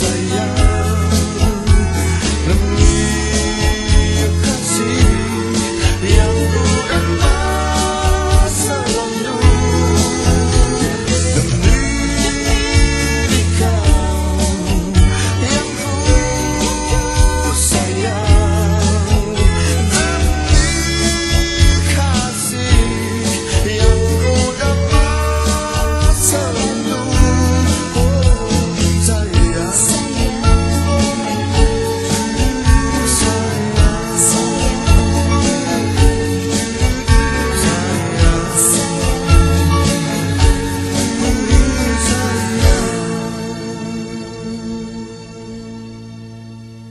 谁呀？